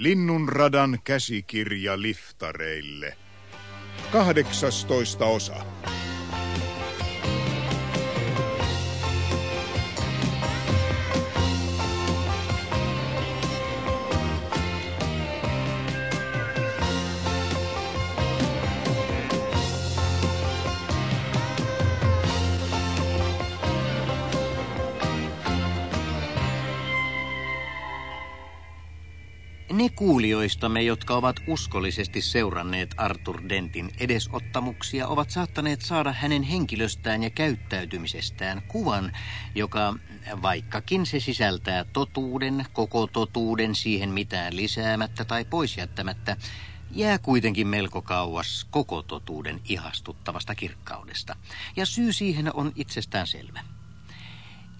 Linnunradan käsikirja liftareille. 18 osa. Kuulijoistamme, jotka ovat uskollisesti seuranneet Arthur Dentin edesottamuksia, ovat saattaneet saada hänen henkilöstään ja käyttäytymisestään kuvan, joka, vaikkakin se sisältää totuuden, koko totuuden siihen mitään lisäämättä tai poisjättämättä, jää kuitenkin melko kauas koko totuuden ihastuttavasta kirkkaudesta. Ja syy siihen on itsestään selvä.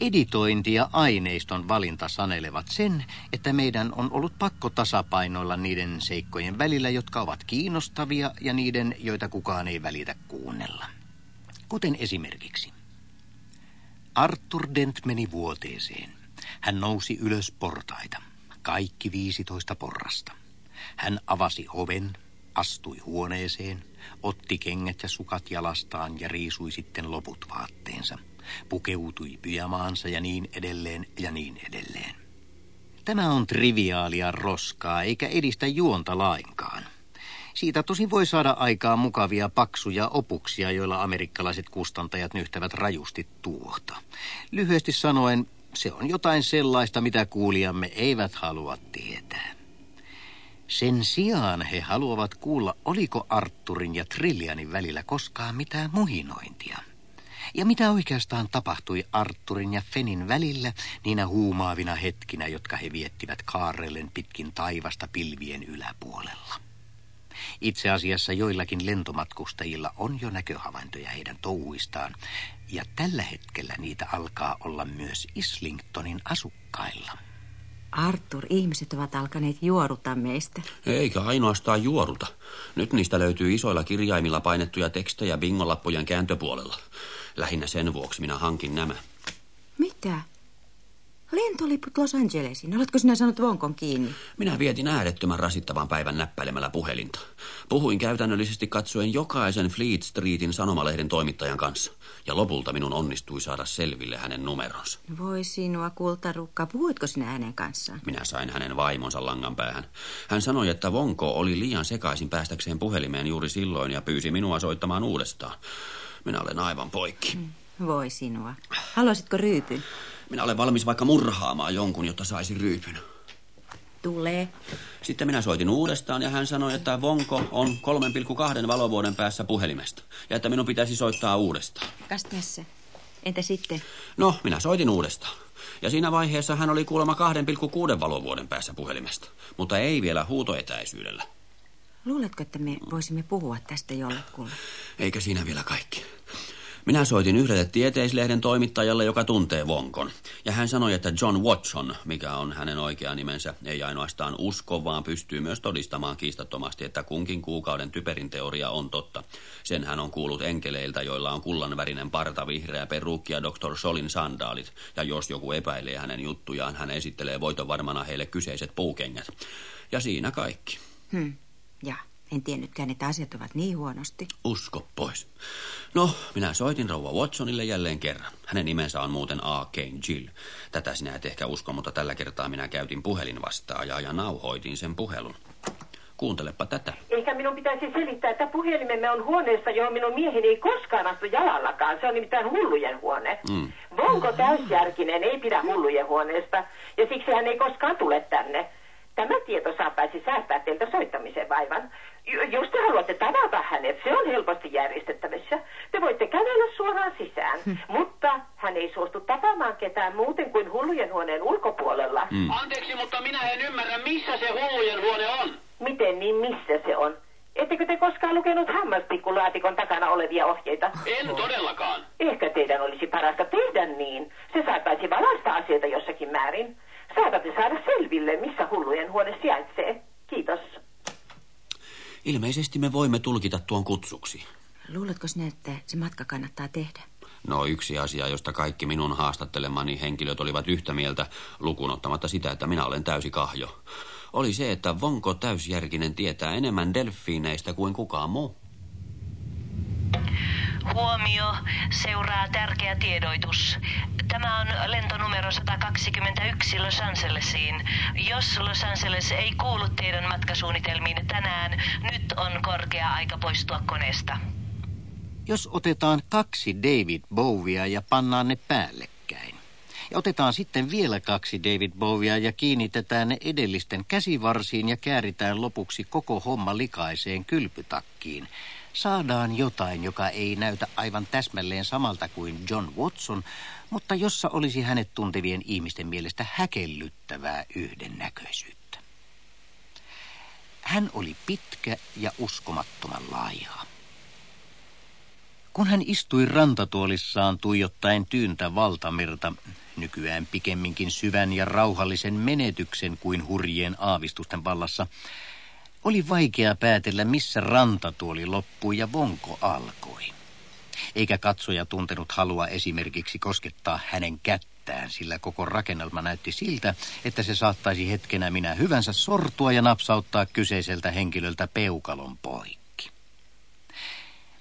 Editointi ja aineiston valinta sanelevat sen, että meidän on ollut pakko tasapainoilla niiden seikkojen välillä, jotka ovat kiinnostavia ja niiden, joita kukaan ei välitä kuunnella. Kuten esimerkiksi. Arthur Dent meni vuoteeseen. Hän nousi ylös portaita. Kaikki 15 porrasta. Hän avasi oven, astui huoneeseen, otti kengät ja sukat jalastaan ja riisui sitten loput vaatteensa – pukeutui pyjamaansa ja niin edelleen ja niin edelleen. Tämä on triviaalia roskaa eikä edistä juonta lainkaan. Siitä tosin voi saada aikaan mukavia paksuja opuksia, joilla amerikkalaiset kustantajat nyhtävät rajusti tuota. Lyhyesti sanoen, se on jotain sellaista, mitä kuulijamme eivät halua tietää. Sen sijaan he haluavat kuulla, oliko Arturin ja Trillianin välillä koskaan mitään muhinointia. Ja mitä oikeastaan tapahtui Arturin ja Fenin välillä niinä huumaavina hetkinä, jotka he viettivät kaarellen pitkin taivasta pilvien yläpuolella? Itse asiassa joillakin lentomatkustajilla on jo näköhavaintoja heidän touhuistaan, ja tällä hetkellä niitä alkaa olla myös Islingtonin asukkailla. Arthur, ihmiset ovat alkaneet juoruta meistä. Eikä ainoastaan juoruta. Nyt niistä löytyy isoilla kirjaimilla painettuja tekstejä bingolappujen kääntöpuolella. Lähinnä sen vuoksi minä hankin nämä. Mitä? Lentoliput Los Angelesiin. Oletko sinä saanut vonkon kiinni? Minä vietin äärettömän rasittavan päivän näppäilemällä puhelinta. Puhuin käytännöllisesti katsoen jokaisen Fleet Streetin sanomalehden toimittajan kanssa. Ja lopulta minun onnistui saada selville hänen numeronsa. Voi sinua, kultarukka. Puhuitko sinä hänen kanssaan? Minä sain hänen vaimonsa langan päähän. Hän sanoi, että Vonko oli liian sekaisin päästäkseen puhelimeen juuri silloin ja pyysi minua soittamaan uudestaan. Minä olen aivan poikki. Mm, voi sinua. Haluaisitko ryypyn? Minä olen valmis vaikka murhaamaan jonkun, jotta saisi ryypyn. Tulee. Sitten minä soitin uudestaan ja hän sanoi, että Vonko on 3,2 valovuoden päässä puhelimesta. Ja että minun pitäisi soittaa uudestaan. Kas tässä. Entä sitten? No, minä soitin uudestaan. Ja siinä vaiheessa hän oli kuulemma 2,6 valovuoden päässä puhelimesta. Mutta ei vielä huutoetäisyydellä. Luuletko, että me voisimme puhua tästä jollekulle? Eikä siinä vielä kaikki. Minä soitin yhdelle tieteislehden toimittajalle, joka tuntee Vonkon. Ja hän sanoi, että John Watson, mikä on hänen oikea nimensä, ei ainoastaan usko, vaan pystyy myös todistamaan kiistattomasti, että kunkin kuukauden typerin teoria on totta. Sen hän on kuullut enkeleiltä, joilla on kullanvärinen parta, vihreä perukki ja Dr. Solin sandaalit. Ja jos joku epäilee hänen juttujaan, hän esittelee voiton varmana heille kyseiset puukengät. Ja siinä kaikki. Hmm. Ja en tiennytkään, että asiat ovat niin huonosti. Usko pois. No, minä soitin rouva Watsonille jälleen kerran. Hänen nimensä on muuten A. Kane Jill. Tätä sinä et ehkä usko, mutta tällä kertaa minä käytin puhelinvastaajaa ja nauhoitin sen puhelun. Kuuntelepa tätä. Eikä minun pitäisi selittää, että puhelimemme on huoneessa, johon minun mieheni ei koskaan astu jalallakaan. Se on nimittäin hullujen huone. Mm. Vonko täysjärkinen ei pidä hullujen huoneesta, ja siksi hän ei koskaan tule tänne. Tämä tieto saattaisi säästää teiltä soittamisen vaivan. Jos te haluatte tavata hänet, se on helposti järjestettävissä. Te voitte kävellä suoraan sisään, hmm. mutta hän ei suostu tapaamaan ketään muuten kuin hullujen huoneen ulkopuolella. Hmm. Anteeksi, mutta minä en ymmärrä, missä se hullujen huone on. Miten niin, missä se on? Ettekö te koskaan lukenut hammaspikkulaatikon takana olevia ohjeita? En todellakaan. Ehkä teidän olisi parasta tehdä niin. Se saattaisi valaista asioita jossakin määrin. Saatatte saada selville, missä hullujen huone sijaitsee. Kiitos. Ilmeisesti me voimme tulkita tuon kutsuksi. Luuletko sinä, että se matka kannattaa tehdä? No yksi asia, josta kaikki minun haastattelemani henkilöt olivat yhtä mieltä, lukuun ottamatta sitä, että minä olen täysi kahjo. oli se, että Vonko täysjärkinen tietää enemmän delfiineistä kuin kukaan muu. Huomio, seuraa tärkeä tiedoitus. Tämä on lentonumero 121 Los Angelesiin. Jos Los Angeles ei kuulu teidän matkasuunnitelmiin tänään, nyt on korkea aika poistua koneesta. Jos otetaan kaksi David Bowiea ja pannaan ne päällekkäin. Ja otetaan sitten vielä kaksi David Bowiea ja kiinnitetään ne edellisten käsivarsiin ja kääritään lopuksi koko homma likaiseen kylpytakkiin. Saadaan jotain, joka ei näytä aivan täsmälleen samalta kuin John Watson, mutta jossa olisi hänet tuntevien ihmisten mielestä häkellyttävää yhdennäköisyyttä. Hän oli pitkä ja uskomattoman laaja. Kun hän istui rantatuolissaan tuijottaen tyyntä valtamirta, nykyään pikemminkin syvän ja rauhallisen menetyksen kuin hurjien aavistusten vallassa, oli vaikea päätellä, missä rantatuoli loppui ja vonko alkoi. Eikä katsoja tuntenut halua esimerkiksi koskettaa hänen kättään, sillä koko rakennelma näytti siltä, että se saattaisi hetkenä minä hyvänsä sortua ja napsauttaa kyseiseltä henkilöltä peukalon poikki.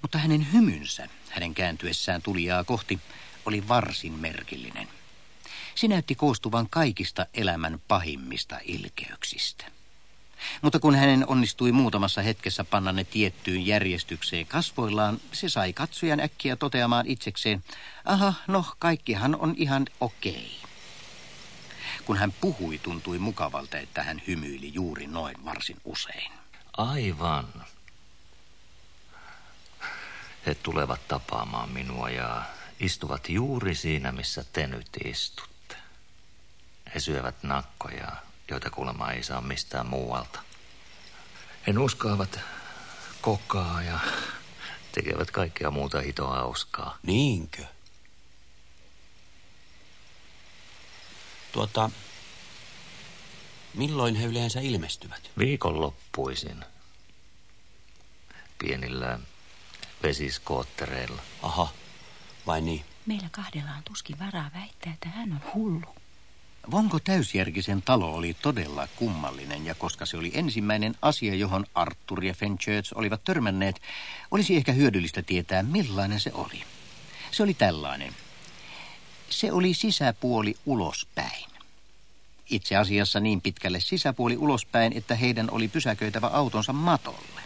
Mutta hänen hymynsä, hänen kääntyessään tulijaa kohti, oli varsin merkillinen. Se näytti koostuvan kaikista elämän pahimmista ilkeyksistä. Mutta kun hänen onnistui muutamassa hetkessä panna ne tiettyyn järjestykseen kasvoillaan, se sai katsojan äkkiä toteamaan itsekseen, aha, no kaikkihan on ihan okei. Kun hän puhui, tuntui mukavalta, että hän hymyili juuri noin varsin usein. Aivan. He tulevat tapaamaan minua ja istuvat juuri siinä, missä te nyt istutte. He syövät nakkoja, joita kuulemma ei saa mistään muualta. He nuskaavat kokaa ja tekevät kaikkea muuta hitoa hauskaa. Niinkö? Tuota, milloin he yleensä ilmestyvät? Viikonloppuisin. Pienillä vesiskoottereilla. Aha, vai niin? Meillä kahdella on tuskin varaa väittää, että hän on hullu. Vonko täysjärkisen talo oli todella kummallinen, ja koska se oli ensimmäinen asia, johon Arthur ja Fenchurch olivat törmänneet, olisi ehkä hyödyllistä tietää, millainen se oli. Se oli tällainen. Se oli sisäpuoli ulospäin. Itse asiassa niin pitkälle sisäpuoli ulospäin, että heidän oli pysäköitävä autonsa matolle.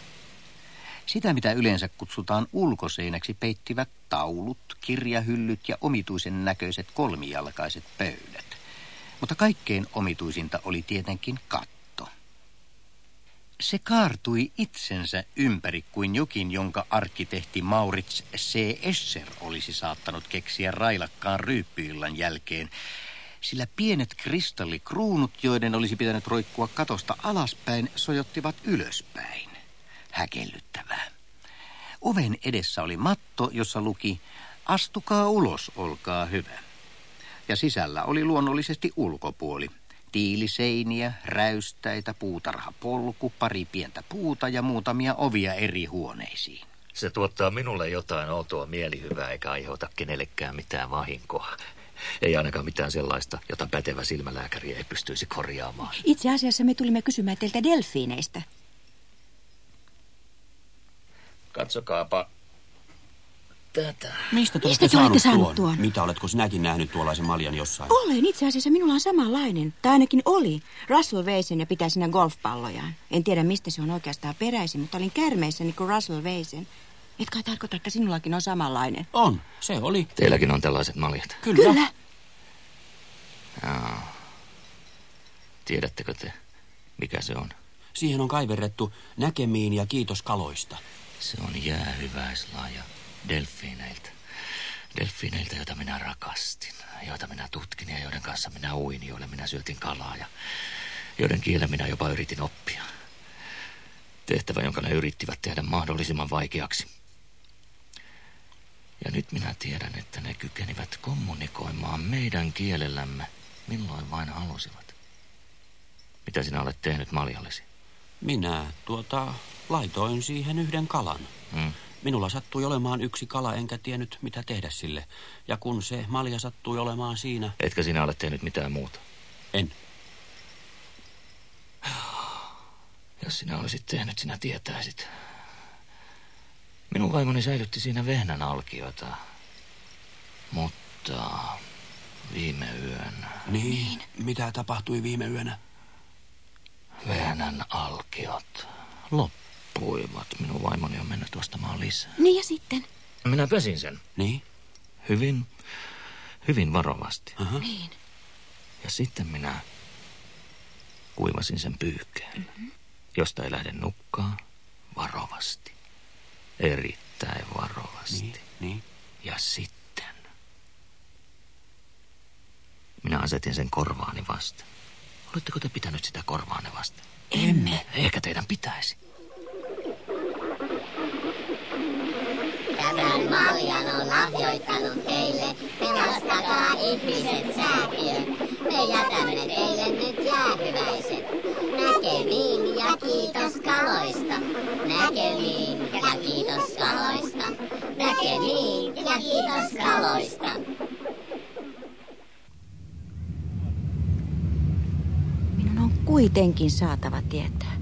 Sitä, mitä yleensä kutsutaan ulkoseinäksi, peittivät taulut, kirjahyllyt ja omituisen näköiset kolmijalkaiset pöydät. Mutta kaikkein omituisinta oli tietenkin katto. Se kaartui itsensä ympäri kuin jokin, jonka arkkitehti Maurits C. Esser olisi saattanut keksiä railakkaan ryyppyillan jälkeen, sillä pienet kristallikruunut, joiden olisi pitänyt roikkua katosta alaspäin, sojottivat ylöspäin. Häkellyttävää. Oven edessä oli matto, jossa luki, astukaa ulos, olkaa hyvä ja sisällä oli luonnollisesti ulkopuoli. Tiiliseiniä, räystäitä, puutarhapolku, pari pientä puuta ja muutamia ovia eri huoneisiin. Se tuottaa minulle jotain outoa mielihyvää eikä aiheuta kenellekään mitään vahinkoa. Ei ainakaan mitään sellaista, jota pätevä silmälääkäri ei pystyisi korjaamaan. Itse asiassa me tulimme kysymään teiltä delfiineistä. Katsokaapa tätä. Mistä te Mistä olette te olette saanut saanut tuon? tuon? Mitä, oletko sinäkin nähnyt tuollaisen maljan jossain? Olen. Itse asiassa minulla on samanlainen. Tai ainakin oli. Russell vei sen ja pitää siinä golfpallojaan. En tiedä, mistä se on oikeastaan peräisin, mutta olin kärmeissä niin kuin Russell vei sen. Et kai tarkoita, että sinullakin on samanlainen. On, se oli. Teilläkin on tällaiset maljat. Kyllä. Kyllä. Jaa. Tiedättekö te, mikä se on? Siihen on kaiverrettu näkemiin ja kiitos kaloista. Se on jäähyväislaaja delfiineiltä. Delfiineiltä, joita minä rakastin, joita minä tutkin ja joiden kanssa minä uin, joille minä syötin kalaa ja joiden kielen minä jopa yritin oppia. Tehtävä, jonka ne yrittivät tehdä mahdollisimman vaikeaksi. Ja nyt minä tiedän, että ne kykenivät kommunikoimaan meidän kielellämme, milloin vain halusivat. Mitä sinä olet tehnyt maljallesi? Minä tuota laitoin siihen yhden kalan. Hmm. Minulla sattui olemaan yksi kala, enkä tiennyt mitä tehdä sille. Ja kun se malja sattui olemaan siinä, Etkö sinä ole tehnyt mitään muuta? en. Jos sinä olisit tehnyt, sinä tietäisit. Minun vaimoni säilytti siinä vehnän alkiota. Mutta viime yönä Niin, mitä tapahtui viime yönä? vehnän alkiot loppuivat. Minun vaimoni on mennyt ostamaan lisää. Niin ja sitten? Minä pesin sen Niin? hyvin, hyvin varovasti. Aha. Niin. Ja sitten minä kuivasin sen pyyhkeen, mm-hmm. josta ei lähde nukkaa varovasti. Erittäin varovasti. Niin, niin. Ja sitten minä asetin sen korvaani vasten. Oletteko te pitänyt sitä korvaanne vasten? Emme. Ehkä teidän pitäisi. Ihmiset säätiö. Me jätämme teille nyt jäähyväiset. Näkemiin ja kiitos kaloista. Näkemiin ja kiitos kaloista. Näkemiin ja kiitos kaloista. Minun on kuitenkin saatava tietää.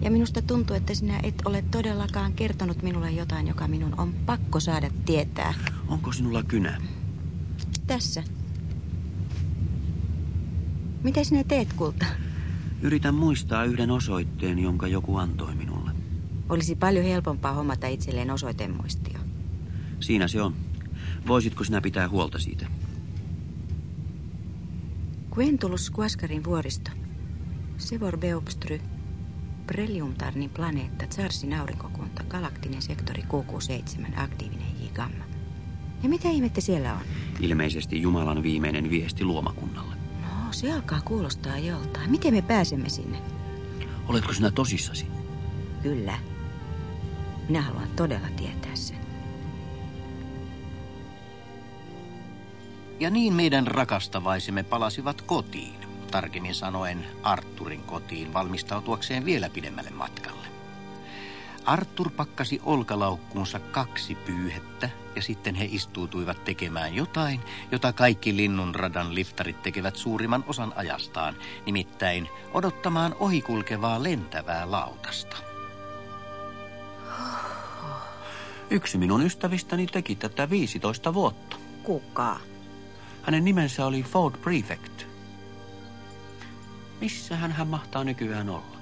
Ja minusta tuntuu, että sinä et ole todellakaan kertonut minulle jotain, joka minun on pakko saada tietää. Onko sinulla kynä? Tässä. Mitä sinä teet, kulta? Yritän muistaa yhden osoitteen, jonka joku antoi minulle. Olisi paljon helpompaa hommata itselleen osoitemuistio. Siinä se on. Voisitko sinä pitää huolta siitä? Quentulus Quascarin vuoristo. Sevor Beopstry. Preliumtarnin planeetta, Tsarsin aurinkokunta, galaktinen sektori QQ7, aktiivinen J-gamma. Ja mitä ihmettä siellä on? Ilmeisesti Jumalan viimeinen viesti luomakunnalle. No, se alkaa kuulostaa joltain. Miten me pääsemme sinne? Oletko sinä tosissasi? Kyllä. Minä haluan todella tietää sen. Ja niin meidän rakastavaisemme palasivat kotiin, tarkemmin sanoen Arturin kotiin valmistautuakseen vielä pidemmälle matkalle. Artur pakkasi olkalaukkuunsa kaksi pyyhettä ja sitten he istuutuivat tekemään jotain, jota kaikki linnunradan liftarit tekevät suurimman osan ajastaan, nimittäin odottamaan ohikulkevaa lentävää lautasta. Yksi minun ystävistäni teki tätä 15 vuotta. Kuka? Hänen nimensä oli Ford Prefect. Missähän hän mahtaa nykyään olla?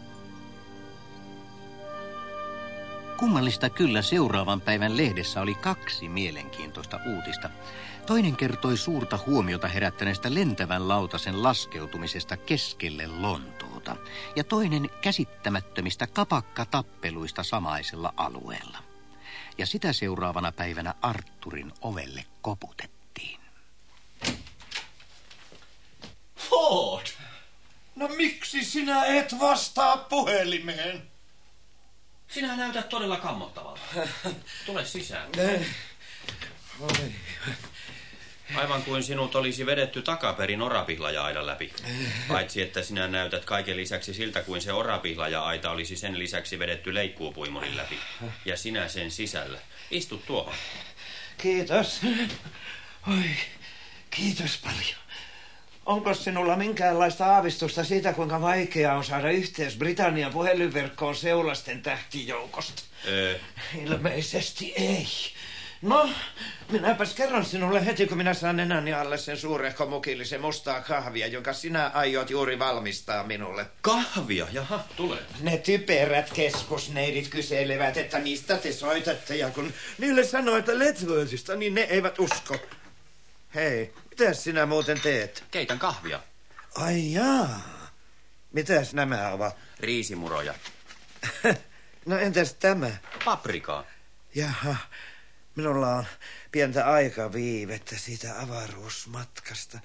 Kummallista kyllä seuraavan päivän lehdessä oli kaksi mielenkiintoista uutista. Toinen kertoi suurta huomiota herättäneestä lentävän lautasen laskeutumisesta keskelle Lontoota. Ja toinen käsittämättömistä kapakkatappeluista samaisella alueella. Ja sitä seuraavana päivänä Arturin ovelle koputettiin. Ford! No miksi sinä et vastaa puhelimeen? Sinä näytät todella kammottavalta. Tule sisään. Aivan kuin sinut olisi vedetty takaperin orapihlaja-aidan läpi. Paitsi, että sinä näytät kaiken lisäksi siltä, kuin se orapihlaja-aita olisi sen lisäksi vedetty leikkuupuimonin läpi. Ja sinä sen sisällä. Istu tuohon. Kiitos. Oi, kiitos paljon. Onko sinulla minkäänlaista aavistusta siitä, kuinka vaikeaa on saada yhteys Britannian puhelinverkkoon seulasten tähtijoukosta? Öö, Ilmeisesti ei. No, minäpäs kerron sinulle heti, kun minä saan nenäni alle sen suurehko mukillisen mustaa kahvia, jonka sinä aiot juuri valmistaa minulle. kahvia, jaha, tule. Ne typerät keskusneidit kyselevät, että mistä te soitatte, ja kun niille sanoo, että Letworthista, niin ne eivät usko. Hei, mitä sinä muuten teet? Keitän kahvia. Ai jaa. Mitäs nämä ovat? Riisimuroja. no entäs tämä? Paprikaa. Jaha, minulla on pientä aikaviivettä siitä avaruusmatkasta.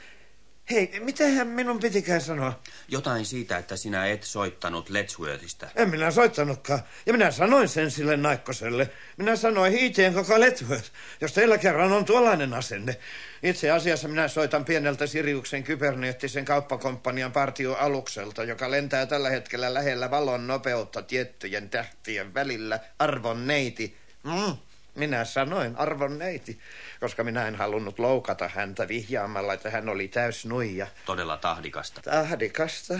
Hei, mitähän minun pitikään sanoa? Jotain siitä, että sinä et soittanut Letchworthista. En minä soittanutkaan. Ja minä sanoin sen sille naikkoselle. Minä sanoin hiiteen koko Letworth, jos teillä kerran on tuollainen asenne. Itse asiassa minä soitan pieneltä Siriuksen kyberneettisen kauppakomppanian partioalukselta, joka lentää tällä hetkellä lähellä valon nopeutta tiettyjen tähtien välillä. Arvon neiti. Mm. Minä sanoin arvon neiti, koska minä en halunnut loukata häntä vihjaamalla, että hän oli täys nuija. Todella tahdikasta. Tahdikasta.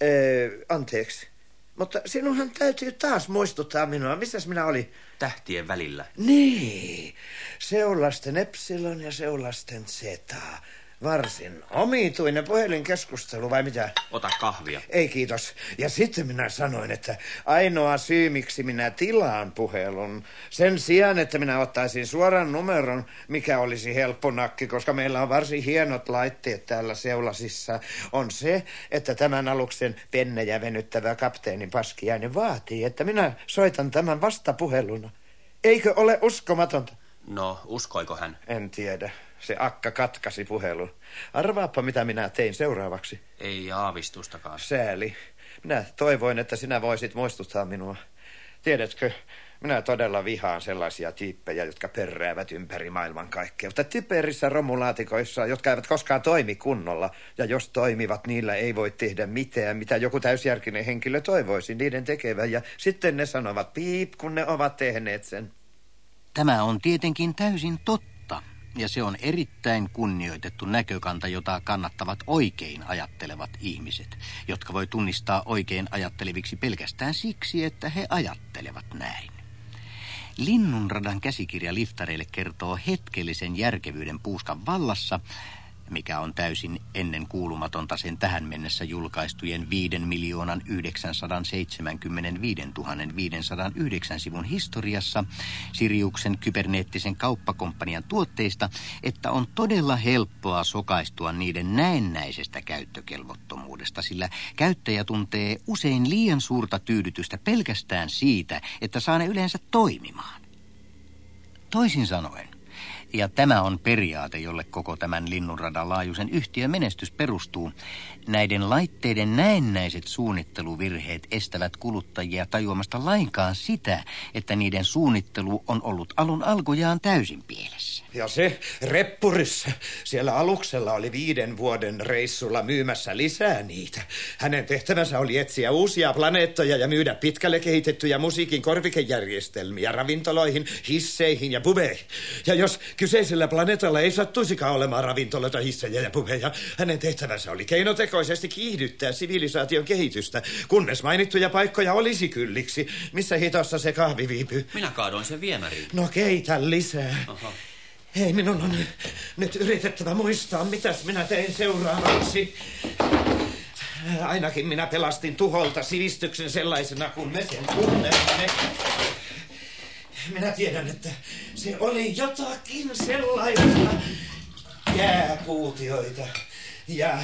Ee, anteeksi. Mutta sinunhan täytyy taas muistuttaa minua. Missäs minä olin? Tähtien välillä. Niin. Seulasten Epsilon ja seulasten Zeta. Varsin omituinen puhelinkeskustelu vai mitä? Ota kahvia. Ei kiitos. Ja sitten minä sanoin, että ainoa syy miksi minä tilaan puhelun, sen sijaan, että minä ottaisin suoran numeron, mikä olisi helppo nakki, koska meillä on varsin hienot laitteet täällä Seulasissa, on se, että tämän aluksen pennejä venyttävä kapteenin paskiainen vaatii, että minä soitan tämän vastapuheluna. Eikö ole uskomatonta? No, uskoiko hän? En tiedä. Se akka katkasi puhelun. Arvaappa, mitä minä tein seuraavaksi. Ei aavistustakaan. Sääli. Minä toivoin, että sinä voisit muistuttaa minua. Tiedätkö, minä todella vihaan sellaisia tyyppejä, jotka perräävät ympäri maailman kaikkeutta. Typerissä romulaatikoissa, jotka eivät koskaan toimi kunnolla. Ja jos toimivat, niillä ei voi tehdä mitään, mitä joku täysjärkinen henkilö toivoisi niiden tekevän. Ja sitten ne sanovat piip, kun ne ovat tehneet sen. Tämä on tietenkin täysin totta, ja se on erittäin kunnioitettu näkökanta, jota kannattavat oikein ajattelevat ihmiset, jotka voi tunnistaa oikein ajatteleviksi pelkästään siksi, että he ajattelevat näin. Linnunradan käsikirja liftareille kertoo hetkellisen järkevyyden puuskan vallassa, mikä on täysin ennen kuulumatonta sen tähän mennessä julkaistujen 5 miljoonan 975 509 sivun historiassa Siriuksen kyberneettisen kauppakomppanian tuotteista, että on todella helppoa sokaistua niiden näennäisestä käyttökelvottomuudesta, sillä käyttäjä tuntee usein liian suurta tyydytystä pelkästään siitä, että saa ne yleensä toimimaan. Toisin sanoen, ja tämä on periaate, jolle koko tämän linnunradan laajuisen yhtiön menestys perustuu. Näiden laitteiden näennäiset suunnitteluvirheet estävät kuluttajia tajuamasta lainkaan sitä, että niiden suunnittelu on ollut alun alkujaan täysin pielessä. Ja se reppurissa siellä aluksella oli viiden vuoden reissulla myymässä lisää niitä. Hänen tehtävänsä oli etsiä uusia planeettoja ja myydä pitkälle kehitettyjä musiikin korvikejärjestelmiä ravintoloihin, hisseihin ja pubeihin. Ja jos kyseisellä planeetalla ei sattuisikaan olemaan ravintoloita, hissejä ja pubeja, hänen tehtävänsä oli keinotekoisesti kiihdyttää sivilisaation kehitystä, kunnes mainittuja paikkoja olisi kylliksi. Missä hitossa se kahvi viipyy? Minä kaadoin sen viemäriin. No keitä lisää. Aha. Hei, minun on nyt yritettävä muistaa, mitäs minä tein seuraavaksi. Ainakin minä pelastin tuholta sivistyksen sellaisena kuin me sen tunnemme. Minä tiedän, että se oli jotakin sellaista jääkuutioita. Ja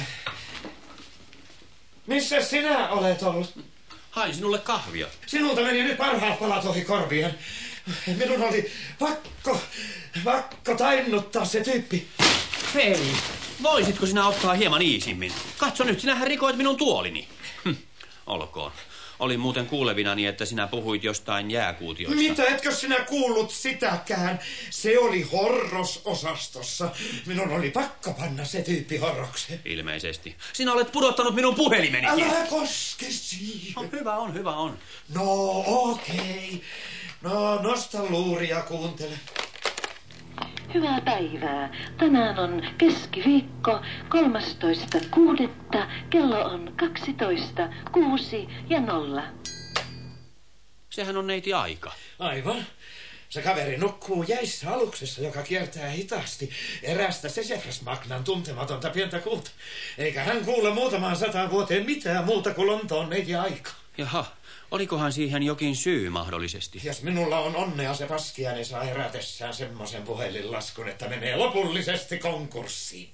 missä sinä olet ollut? Hain sinulle kahvia. Sinulta meni nyt parhaat palat ohi korvien. Minun oli pakko, pakko tainnuttaa se tyyppi. Hei, voisitko sinä ottaa hieman iisimmin? Katso nyt, sinähän rikoit minun tuolini. Hm, olkoon. Olin muuten kuulevinani, että sinä puhuit jostain jääkuutioista. Mitä, etkö sinä kuullut sitäkään? Se oli horrososastossa. Minun oli pakko panna se tyyppi horrokseen. Ilmeisesti. Sinä olet pudottanut minun puhelimenikin. Älä koske siihen. On hyvä on, hyvä on. No okei. Okay. No nosta luuri ja kuuntele. Hyvää päivää. Tänään on keskiviikko 13.6. Kello on 12, 6 ja 0. Sehän on neiti aika. Aivan. Se kaveri nukkuu jäissä aluksessa, joka kiertää hitaasti erästä Sesefras Magnan tuntematonta pientä kuuta. Eikä hän kuule muutamaan sataan vuoteen mitään muuta kuin Lontoon neiti aika. Jaha, olikohan siihen jokin syy mahdollisesti? Jos minulla on onnea, se paskiainen saa herätessään semmoisen puhelinlaskun, että menee lopullisesti konkurssiin.